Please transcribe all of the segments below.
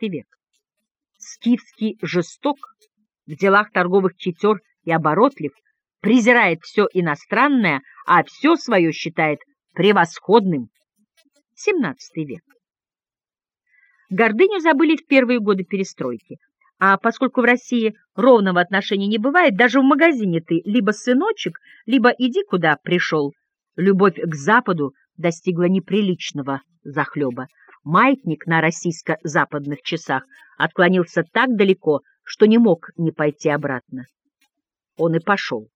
век. Скифский жесток, в делах торговых четер и оборотлив, презирает все иностранное, а все свое считает превосходным. XVII век. Гордыню забыли в первые годы перестройки. А поскольку в России ровного отношения не бывает, даже в магазине ты либо сыночек, либо иди куда пришел. Любовь к Западу достигла неприличного захлеба. Маятник на российско-западных часах отклонился так далеко, что не мог не пойти обратно. Он и пошел.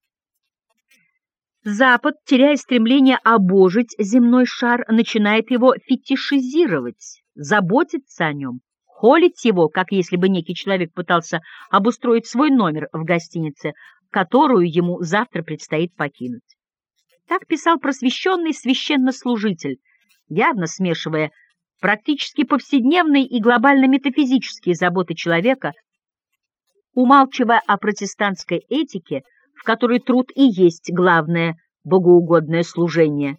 Запад, теряя стремление обожить земной шар, начинает его фетишизировать, заботиться о нем, холить его, как если бы некий человек пытался обустроить свой номер в гостинице, которую ему завтра предстоит покинуть. Так писал просвещенный священнослужитель, явно смешивая практически повседневные и глобально-метафизические заботы человека, умалчивая о протестантской этике, в которой труд и есть главное богоугодное служение,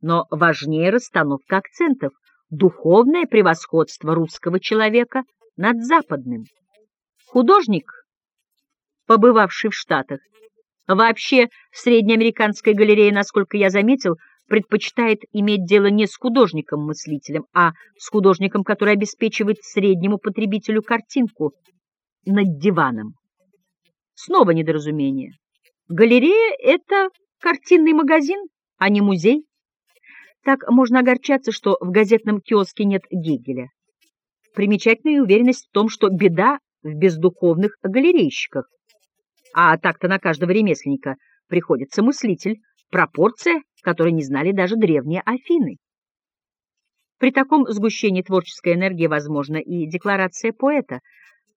но важнее расстановка акцентов – духовное превосходство русского человека над западным. Художник, побывавший в Штатах, вообще в среднеамериканской галерее, насколько я заметил, предпочитает иметь дело не с художником-мыслителем, а с художником, который обеспечивает среднему потребителю картинку над диваном. Снова недоразумение. Галерея — это картинный магазин, а не музей. Так можно огорчаться, что в газетном киоске нет Гегеля. Примечательная уверенность в том, что беда в бездуховных галерейщиках. А так-то на каждого ремесленника приходится мыслитель, пропорция, которой не знали даже древние Афины. При таком сгущении творческой энергии возможна и декларация поэта.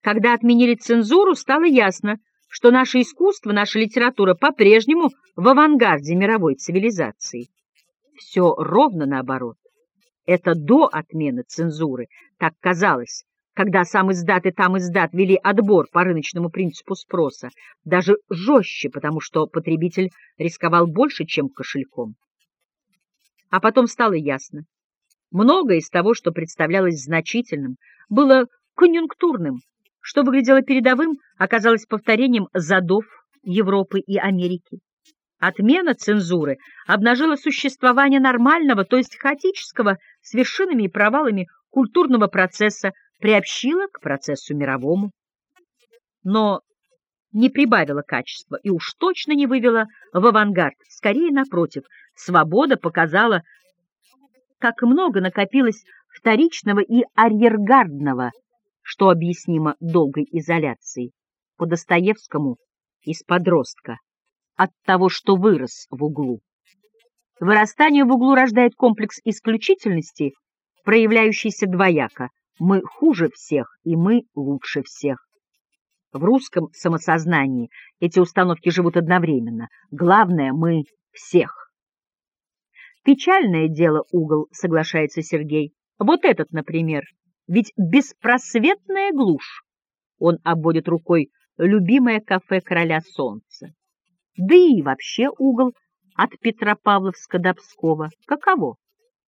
Когда отменили цензуру, стало ясно, что наше искусство, наша литература по-прежнему в авангарде мировой цивилизации все ровно наоборот. Это до отмены цензуры, так казалось, когда сам издат и там издат вели отбор по рыночному принципу спроса, даже жестче, потому что потребитель рисковал больше, чем кошельком. А потом стало ясно. Многое из того, что представлялось значительным, было конъюнктурным, что выглядело передовым, оказалось повторением задов Европы и Америки. Отмена цензуры обнажила существование нормального, то есть хаотического, с вершинами и провалами культурного процесса, приобщила к процессу мировому. Но не прибавила качества и уж точно не вывела в авангард. Скорее, напротив, свобода показала, как много накопилось вторичного и арьергардного, что объяснимо долгой изоляцией. По Достоевскому из подростка от того, что вырос в углу. Вырастание в углу рождает комплекс исключительности, проявляющийся двояко. Мы хуже всех, и мы лучше всех. В русском самосознании эти установки живут одновременно. Главное, мы всех. Печальное дело угол, соглашается Сергей. Вот этот, например. Ведь беспросветная глушь. Он обводит рукой любимое кафе короля солнца да и вообще угол от Петропавловска до Пскова. Каково?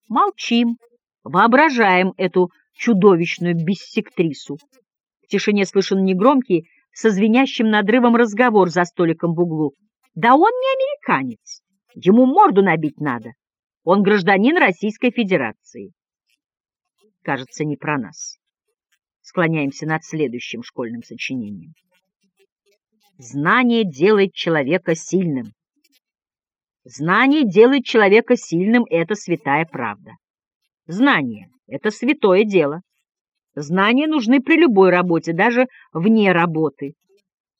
Молчим, воображаем эту чудовищную биссектрису. В тишине слышен негромкий, со звенящим надрывом разговор за столиком в углу. Да он не американец, ему морду набить надо. Он гражданин Российской Федерации. Кажется, не про нас. Склоняемся над следующим школьным сочинением. Знание делает человека сильным. Знание делает человека сильным — это святая правда. Знание — это святое дело. Знания нужны при любой работе, даже вне работы.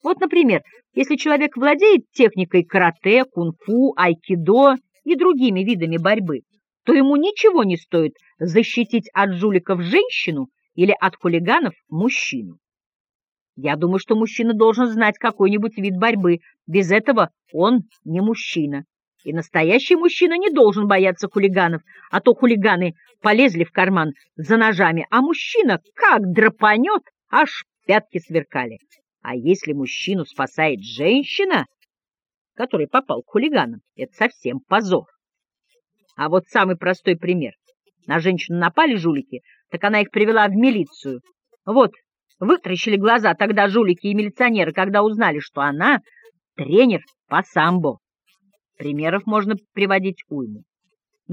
Вот, например, если человек владеет техникой карате, кунг-фу, айкидо и другими видами борьбы, то ему ничего не стоит защитить от жуликов женщину или от хулиганов мужчину. Я думаю, что мужчина должен знать какой-нибудь вид борьбы. Без этого он не мужчина. И настоящий мужчина не должен бояться хулиганов, а то хулиганы полезли в карман за ножами, а мужчина как драпанет, аж пятки сверкали. А если мужчину спасает женщина, который попал к хулиганам, это совсем позор. А вот самый простой пример. На женщину напали жулики, так она их привела в милицию. Вот, вытращили глаза тогда жулики и милиционеры, когда узнали, что она тренер по самбо. Примеров можно приводить уйму.